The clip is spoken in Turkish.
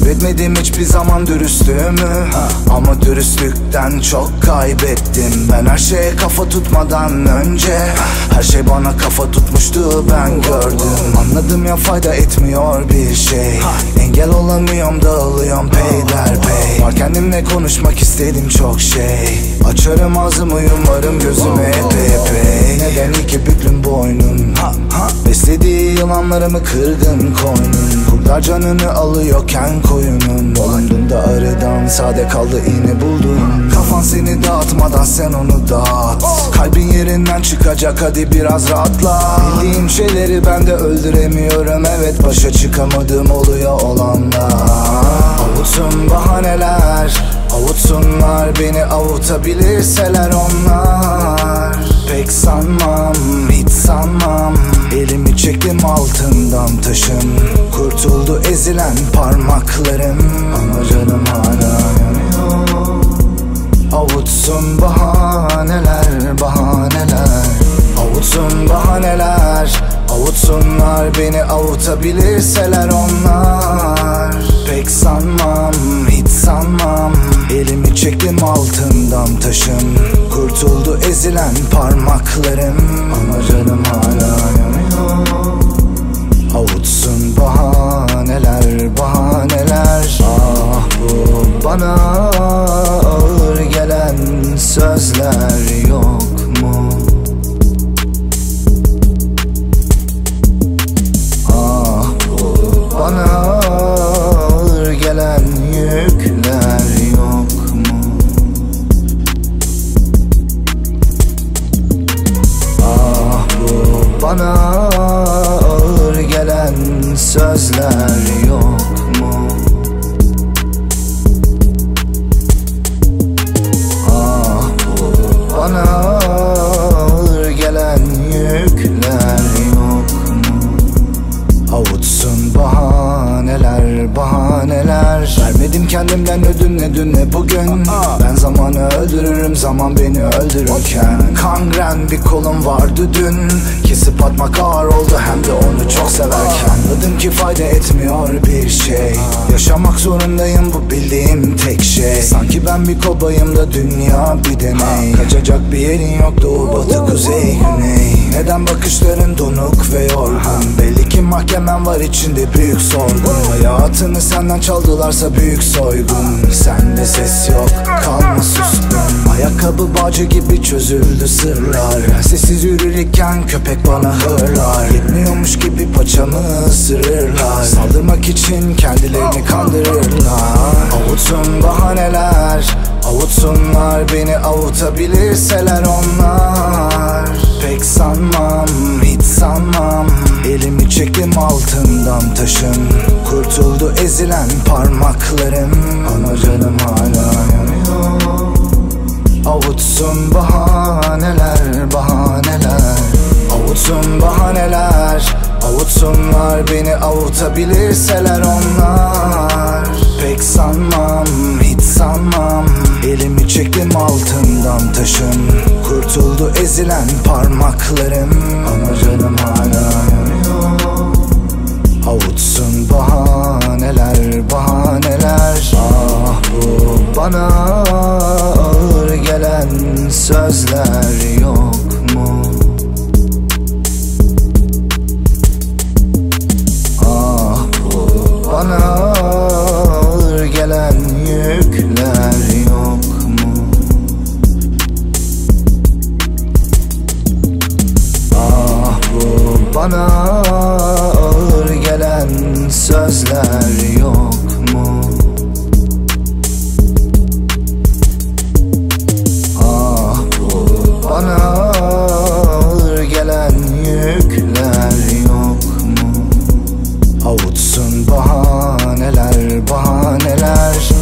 Kaybetmedim hiçbir zaman dürüstlüğümü. Ama dürüstlükten çok kaybettim. Ben her şeye kafa tutmadan önce Her şey bana kafa tutmuştu ben gördüm. Anladım ya fayda etmiyor bir şey. Engel olamıyorum dağılıyorum peyderpey. Var kendimle konuşmak istedim çok şey. Açarım ağzımı yumarım gözümü epey epey. Neden iki büklüm boynun Beslediği yılanlarımı kırdım koynun Kurtlar canını alıyorken koyunun Dolandığımda aradan sade kaldı iğne buldum Kafan seni dağıtmadan sen onu dağıt. Kalbin yerinden çıkacak hadi biraz rahatla. Bildiğim şeyleri ben de öldüremiyorum. Evet başa çıkamadığım oluyor olanlar. Avutun bahaneler Avutsunlar. Beni avutabilirseler onlar. Pek Elimi çektim altından taşın Kurtuldu ezilen parmaklarım. Ama canım hala yanıyor. Avutsun bahaneler bahaneler. Avutsun bahaneler Avutsunlar beni avutabilirseler onlar. Pek sanmam hiç sanmam. Elimi çektim altından taşın Kurtuldu ezilen parmaklarım. Ama canım hala sözler yok mu? Ah bu bana ağır gelen yükler yok mu? Ah bu bana ağır gelen sözler Ben zamanı öldürürüm zaman beni öldürürken. Kangren bir kolum vardı dün. Kesip atmak ağır oldu hem de onu çok severken. Anladım ki fayda etmiyor bir şey. Yaşamak zorundayım bu bildiğim tek şey. Sanki ben bir kobayım da dünya bir deney. Kaçacak bir yerin yok doğu batı kuzey güney. Neden bakışların donuk ve yorgun? Belli mahkemen var içinde büyük sorgun. Hayatını senden çaldılarsa büyük soygun. Sende ses yok kalma suskun Ayakkabı bağcı gibi çözüldü sırlar. Sessiz yürürken köpek bana hırlar. Yetmiyormuş gibi paçamı ısırırlar. Saldırmak için kendilerini kandırırlar. Avutsun bahaneler Avutsunlar. Beni avutabilirseler onlar. Pek sanmam hiç sanmam Çektim altından taşın. Kurtuldu ezilen parmaklarım. Ama canım hala yanıyor. Avutsun bahaneler bahaneler. Avutsun bahaneler Avutsunlar beni avutabilirseler onlar. Pek sanmam hiç sanmam. Elimi çektim altından taşın. Kurtuldu ezilen parmaklarım. Ama canım hala Avutsun bahaneler bahaneler Ah bu bana ağır gelen sözler yok mu? Ah bu bana ağır gelen yükler yok mu? Ah bu bana sözler yok mu? Ah bu bana ağır gelen yükler yok mu? Avutsun bahaneler, bahaneler